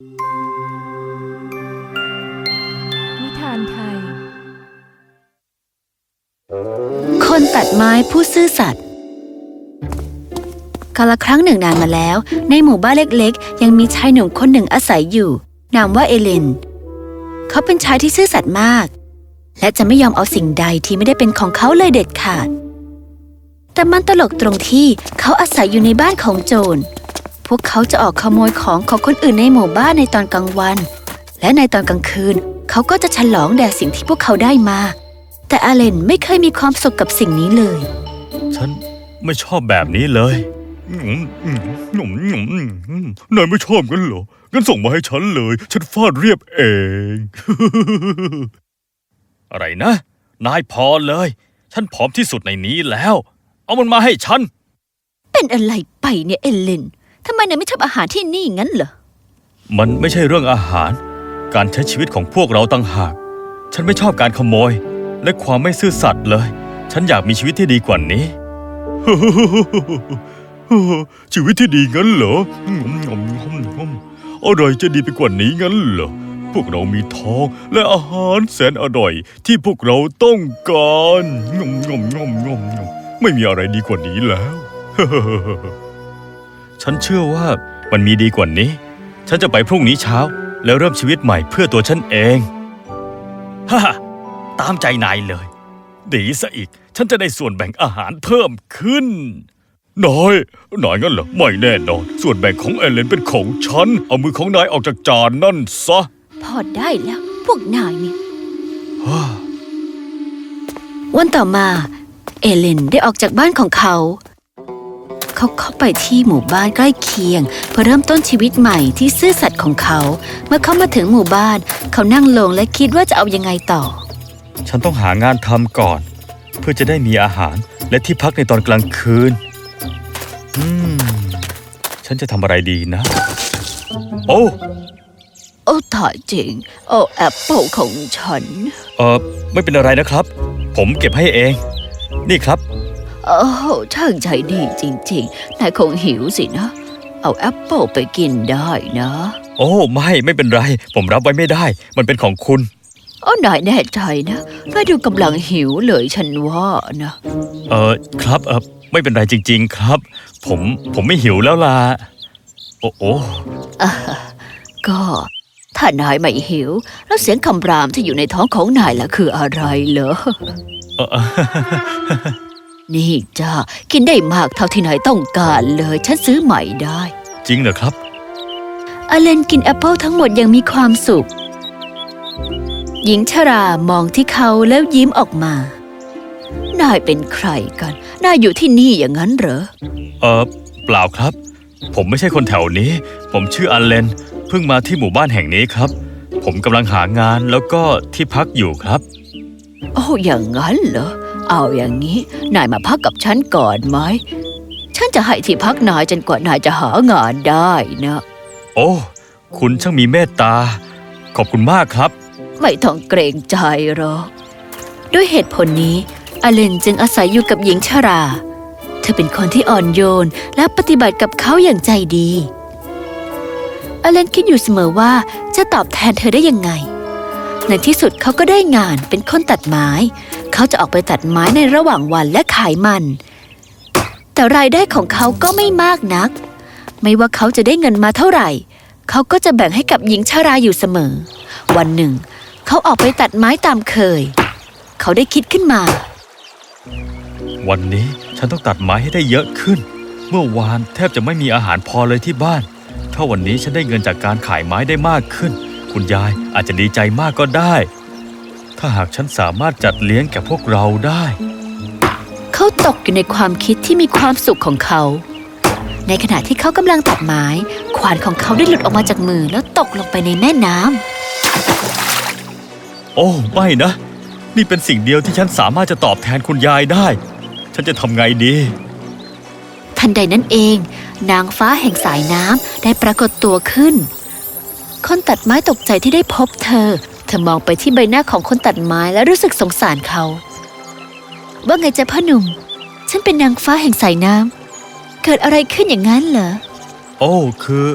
นิทานไทย คนตัดไม้ผู้ซื่อสัตย์กาลครั้งหนึ่งนานมาแล้ว ในหมู่บ้านเล็กๆ ยังมีชายหนุ่มคนหนึ่งอาศัยอยู่ นามว่าเอเลน เขาเป็นชายที่ซื่อสัตย์มาก และจะไม่ยอมเอาสิ่งใดที่ไม่ได้เป็นของเขาเลยเด็ดขาด แต่มันตลกตรงที่เขาอาศัยอยู่ในบ้านของโจร พวกเขาจะออกขโมยของของคนอื่นในหมู่บ้านในตอนกลางวัน และในตอนกลางคืน เขาก็จะฉลองแด่สิ่งที่พวกเขาได้มา แต่อาเลนไม่เคยมีความสุขกับสิ่งนี้เลย ฉันไม่ชอบแบบนี้เลยหนุ่มหนุ่มหนุ่มหนุ่มหนุ่มนายไม่ชอบกันเหรอ งั้นส่งมาให้ฉันเลย ฉันฟาดเรียบเอง อะไรนะ นายพอเลย ฉันผอมที่สุดในนี้แล้ว เอามันมาให้ฉัน เป็นอะไรไปเนี่ยเอเลน ทำไมนายไม่ชอบอาหารที่นี่งั้นเหรอ มันไม่ใช่เรื่องอาหาร การใช้ชีวิตของพวกเราต่างหาก ฉันไม่ชอบการขโมย และความไม่ซื่อสัตย์เลย ฉันอยากมีชีวิตที่ดีกว่านี้ ชีวิตที่ดีงั้นเหรองมงมงมงมอะไรจะดีไปกว่านี้งั้นเหรอ พวกเรามีท้องและอาหารแสนอร่อย ที่พวกเราต้องการงมงมงมงมงมไม่มีอะไรดีกว่านี้แล้ว ฉันเชื่อว่ามันมีดีกว่านี้ ฉันจะไปพรุ่งนี้เช้า แล้วเริ่มชีวิตใหม่เพื่อตัวฉันเองฮ่าตามใจนายเลย ดีซะอีก ฉันจะได้ส่วนแบ่งอาหารเพิ่มขึ้นน้อยนายงั้นเหรอ ไม่แน่นอน ส่วนแบ่งของเอเลนเป็นของฉัน เอามือของนายออกจากจานนั่นซะ พอได้แล้ว พวกนายเนี่ยวันต่อมา เอเลนได้ออกจากบ้านของเขา เขาเข้าไปที่หมู่บ้านใกล้เคียง เพื่อเริ่มต้นชีวิตใหม่ที่ซื่อสัตย์ของเขา เมื่อเขามาถึงหมู่บ้าน เขานั่งลงและคิดว่าจะเอายังไงต่อ ฉันต้องหางานทำก่อน เพื่อจะได้มีอาหารและที่พักในตอนกลางคืน อืม ฉันจะทำอะไรดีนะ โอ้โอ้ถ่ายจริง โอ้แอปเปิลของฉัน เออไม่เป็นอะไรนะครับ ผมเก็บให้เอง นี่ครับ โอ้ช่างใจดีจริงๆ นายคงหิวสินะ เอาแอปเปิลไปกินได้นะ โอ้ไม่ไม่เป็นไร ผมรับไว้ไม่ได้ มันเป็นของคุณโอ้นายแน่ใจนะนายดูกำลังหิวเลยฉันว่านะ เออครับเออไม่เป็นไรจริง ๆ ครับ ผมผมไม่หิวแล้วล่ะ โอ้โอ้ก็ถ้านายไม่หิว แล้วเสียงคำรามที่อยู่ในท้องของนายล่ะคืออะไรเหรอ เออเออ นี่จ้ากินได้มากเท่าที่นายต้องการเลย ฉันซื้อใหม่ได้ จริงเหรอครับ อเลนกินแอปเปิลทั้งหมดอยังมีความสุข หญิงชรามองที่เขาแล้วยิ้มออกมา นายเป็นใครกัน นายอยู่ที่นี่อย่างนั้นเหรอ เออเปล่าครับ ผมไม่ใช่คนแถวนี้ ผมชื่ออันเลนเพิ่งมาที่หมู่บ้านแห่งนี้ครับ ผมกำลังหางานแล้วก็ที่พักอยู่ครับ โอ้อย่างนั้นเหรอ เอาอย่างนี้ นายมาพักกับฉันก่อนไหม ฉันจะให้ที่พักนายจนกว่านายจะหางานได้นะ โอ้ คุณช่างมีเมตตา ขอบคุณมากครับ ไม่ต้องเกรงใจหรอก ด้วยเหตุผลนี้ อเลนจึงอาศัยอยู่กับหญิงชรา เธอเป็นคนที่อ่อนโยนและปฏิบัติกับเขาอย่างใจดี อเลนคิดอยู่เสมอว่าจะตอบแทนเธอได้ยังไง ในที่สุดเขาก็ได้งานเป็นคนตัดไม้ เขาจะออกไปตัดไม้ในระหว่างวันและขายมัน แต่รายได้ของเขาก็ไม่มากนัก ไม่ว่าเขาจะได้เงินมาเท่าไหร่ เขาก็จะแบ่งให้กับหญิงชราอยู่เสมอ วันหนึ่ง เขาออกไปตัดไม้ตามเคย เขาได้คิดขึ้นมา วันนี้ฉันต้องตัดไม้ให้ได้เยอะขึ้น เมื่อวานแทบจะไม่มีอาหารพอเลยที่บ้าน ถ้าวันนี้ฉันได้เงินจากการขายไม้ได้มากขึ้น คุณยายอาจจะดีใจมากก็ได้ ถ้าหากฉันสามารถจัดเลี้ยงแก่พวกเราได้ เขาตกอยู่ในความคิดที่มีความสุขของเขา ในขณะที่เขากำลังตัดไม้ ขวานของเขาได้หลุดออกมาจากมือแล้วตกลงไปในแม่น้ำโอ้ไม่นะ นี่เป็นสิ่งเดียวที่ฉันสามารถจะตอบแทนคุณยายได้ ฉันจะทำไงดีทันใดนั้นเอง นางฟ้าแห่งสายน้ำได้ปรากฏตัวขึ้น คนตัดไม้ตกใจที่ได้พบเธอ เธอมองไปที่ใบหน้าของคนตัดไม้และรู้สึกสงสารเขา ว่าไงจ๊ะพ่อหนุ่ม ฉันเป็นนางฟ้าแห่งสายน้ำเกิดอะไรขึ้นอย่างนั้นเหรอ โอ้คือ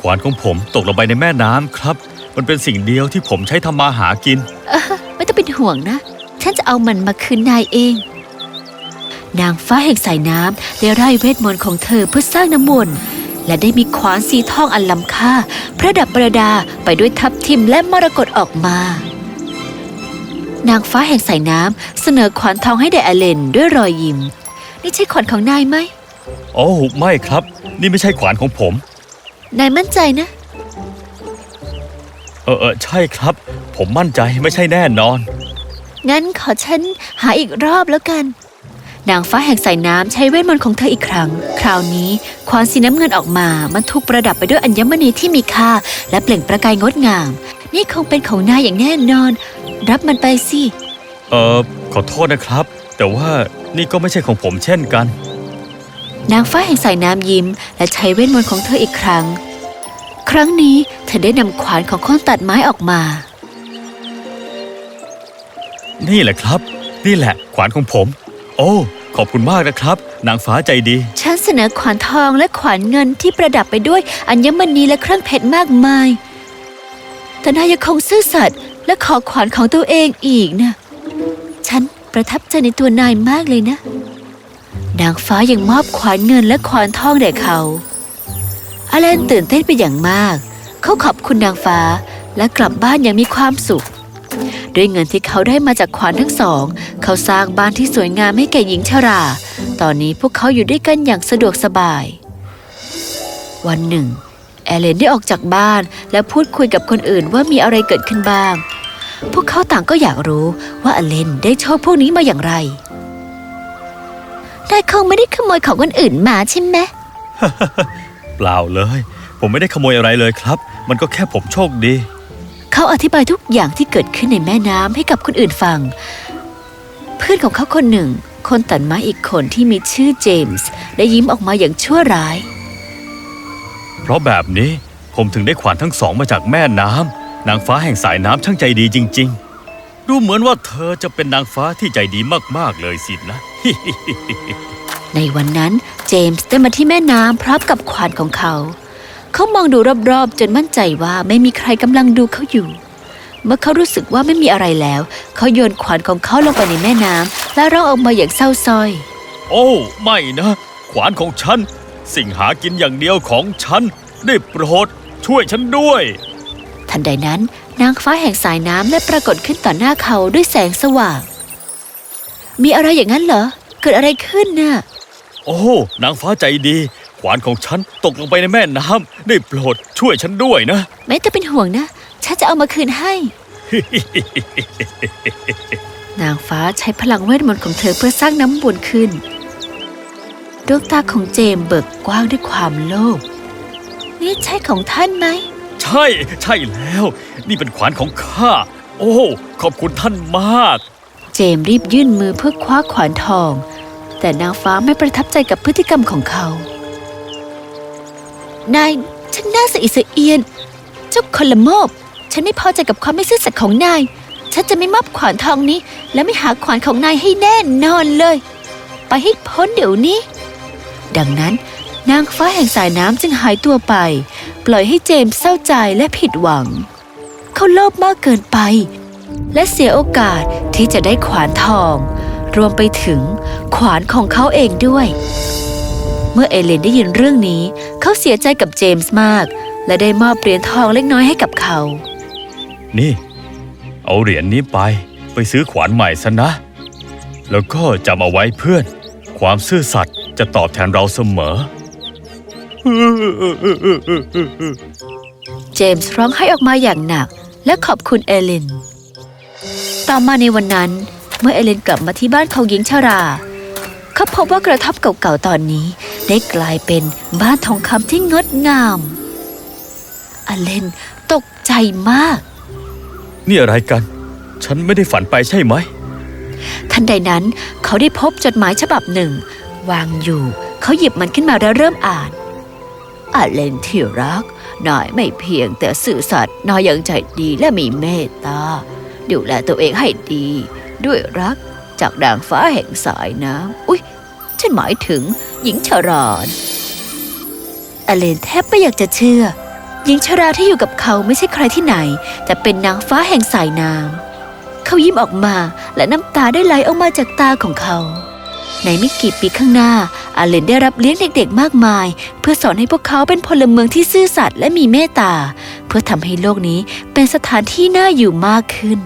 ขวานของผมตกลงไปในแม่น้ำครับ มันเป็นสิ่งเดียวที่ผมใช้ทำมาหากินเออไม่ต้องเป็นห่วงนะ ฉันจะเอามันมาคืนนายเอง นางฟ้าแห่งสายน้ำได้ไร่เวทมนต์ของเธอเพื่อสร้างน้ำมนต์ และได้มีขวานสีทองอันล้ำค่าประดับประดาไปด้วยทับทิมและมรกตออกมา นางฟ้าแห่งสายน้ำเสนอขวานทองให้แด่อเลนด้วยรอยยิ้ม นี่ใช่ขวานของนายไหมโอ้ไม่ครับ นี่ไม่ใช่ขวานของผม นายมั่นใจนะ เออเออใช่ครับ ผมมั่นใจไม่ใช่แน่นอน งั้นขอฉันหาอีกรอบแล้วกัน นางฟ้าแห่งสายน้ำใช้เวทมนต์ของเธออีกครั้ง คราวนี้ควานสีน้ำเงินออกมา มันถูกประดับไปด้วยอัญมณีที่มีค่า และเปล่งประกายงดงาม นี่คงเป็นของนายอย่างแน่นอน รับมันไปสิ เออขอโทษนะครับ แต่ว่านี่ก็ไม่ใช่ของผมเช่นกัน นางฟ้าแห่งสายน้ำยิ้ม และใช้เวทมนต์ของเธออีกครั้ง ครั้งนี้เธอได้นำขวานของคนตัดไม้ออกมา นี่แหละครับ นี่แหละขวานของผม โอ้ ขอบคุณมากนะครับ นางฟ้าใจดี ฉันเสนอขวานทองและขวานเงินที่ประดับไปด้วยอัญมณีและเครื่องเพชรมากมาย แต่นายยังคงซื่อสัตย์และขอขวานของตัวเองอีกนะฉันประทับใจในตัวนายมากเลยนะ นางฟ้ายังมอบขวานเงินและขวานทองแด่เขาอเลนตื่นเต้นเป็นอย่างมาก เขาขอบคุณนางฟ้าและกลับบ้านอย่างมีความสุข ด้วยเงินที่เขาได้มาจากขวานทั้งสอง เขาสร้างบ้านที่สวยงามให้แก่หญิงชรา ตอนนี้พวกเขาอยู่ด้วยกันอย่างสะดวกสบาย วันหนึ่ง แอลเลนได้ออกจากบ้านและพูดคุยกับคนอื่นว่ามีอะไรเกิดขึ้นบ้าง พวกเขาต่างก็อยากรู้ว่าอเลนได้โชคพวกนี้มาอย่างไรนายคงไม่ได้ขโมยของคนอื่นมาใช่ไหมเปล่าเลย ผมไม่ได้ขโมยอะไรเลยครับ มันก็แค่ผมโชคดี เขาอธิบายทุกอย่างที่เกิดขึ้นในแม่น้ำให้กับคนอื่นฟัง เพื่อนของเขาคนหนึ่ง คนตัดไม้อีกคนที่มีชื่อเจมส์ได้ยิ้มออกมาอย่างชั่วร้าย เพราะแบบนี้ผมถึงได้ขวานทั้งสองมาจากแม่น้ำนางฟ้าแห่งสายน้ำช่างใจดีจริง ๆ ดูเหมือนว่าเธอจะเป็นนางฟ้าที่ใจดีมากๆเลยสินะ ในวันนั้นเจมส์ได้มาที่แม่น้ำพร้อมกับขวานของเขา เขามองดูรอบๆ จนมั่นใจว่าไม่มีใครกำลังดูเขาอยู่ เมื่อเขารู้สึกว่าไม่มีอะไรแล้ว เขาโยนขวานของเขาลงไปในแม่น้ำและร้องออกมาอย่างเศร้าส้อย โอ้ไม่นะ ขวานของฉัน สิ่งหากินอย่างเดียวของฉัน ได้โปรดช่วยฉันด้วย ทันใดนั้นนางฟ้าแห่งสายน้ำได้ปรากฏขึ้นต่อหน้าเขาด้วยแสงสว่าง มีอะไรอย่างนั้นเหรอ เกิดอะไรขึ้นน่ะ โอ้ นางฟ้าใจดี ขวานของฉันตกลงไปในแม่น้ำได้โปรดช่วยฉันด้วยนะไม่ต้องเป็นห่วงนะ ฉันจะเอามาคืนให้ นางฟ้าใช้พลังเวทมนต์ของเธอเพื่อสร้างน้ำวนขึ้น ดวงตาของเจมส์เบิกกว้างด้วยความโลภ นี่ใช่ของท่านไหม ใช่ ใช่แล้ว นี่เป็นขวานของข้า โอ้ ขอบคุณท่านมาก เจมส์รีบยื่นมือเพื่อคว้าขวานทอง แต่นางฟ้าไม่ประทับใจกับพฤติกรรมของเขา นายฉันน่าสะอิดสะเอียน เจ้าคนละโมบ ฉันไม่พอใจกับความไม่ซื่อสัตย์ของนาย ฉันจะไม่มอบขวานทองนี้ และไม่หาขวานของนายให้แน่นอนเลย ไปให้พ้นเดี๋ยวนี้ ดังนั้นนางฟ้าแห่งสายน้ำจึงหายตัวไป ปล่อยให้เจมส์เศร้าใจและผิดหวัง เขาโลภมากเกินไป และเสียโอกาสที่จะได้ขวานทอง รวมไปถึงขวานของเขาเองด้วย เมื่อเอเลนได้ยินเรื่องนี้ เขาเสียใจกับเจมส์มาก และได้มอบเหรียญทองเล็กน้อยให้กับเขา นี่ เอาเหรียญนี้ไป ไปซื้อขวานใหม่ซะนะ แล้วก็จำเอาไว้เพื่อน ความซื่อสัตย์จะตอบแทนเราเสมอ เจมส์ร้องไห้ออกมาอย่างหนัก และขอบคุณเอเลนต่อมาในวันนั้น เมื่อเอเลนกลับมาที่บ้านของหญิงชาราเขาพบว่ากระท่อมเก่าๆตอนนี้ ได้กลายเป็นบ้านทองคำที่งดงามอเลนตกใจมาก นี่อะไรกัน ฉันไม่ได้ฝันไปใช่ไหม ทันใดนั้นเขาได้พบจดหมายฉบับหนึ่ง วางอยู่ เขาหยิบมันขึ้นมาแล้วเริ่มอ่านอาเลนที่รักนายไม่เพียงแต่สื่อสัตย์นายยังใจดีและมีเมตตาดูแลตัวเองให้ดี ด้วยรักจากนางฟ้าแห่งสายน้ำอุ๊ย ฉันหมายถึงหญิงชรอนอเลนแทบไม่อยากจะเชื่อ หญิงชราที่อยู่กับเขาไม่ใช่ใครที่ไหน แต่เป็นนางฟ้าแห่งสายน้ำเขายิ้มออกมาและน้ำตาได้ไหลออกมาจากตาของเขาในไม่กี่ปีข้างหน้า อาเลนได้รับเลี้ยงเด็กๆ มากมาย เพื่อสอนให้พวกเขาเป็นพลเมืองที่ซื่อสัตย์และมีเมตตา เพื่อทำให้โลกนี้เป็นสถานที่น่าอยู่มากขึ้น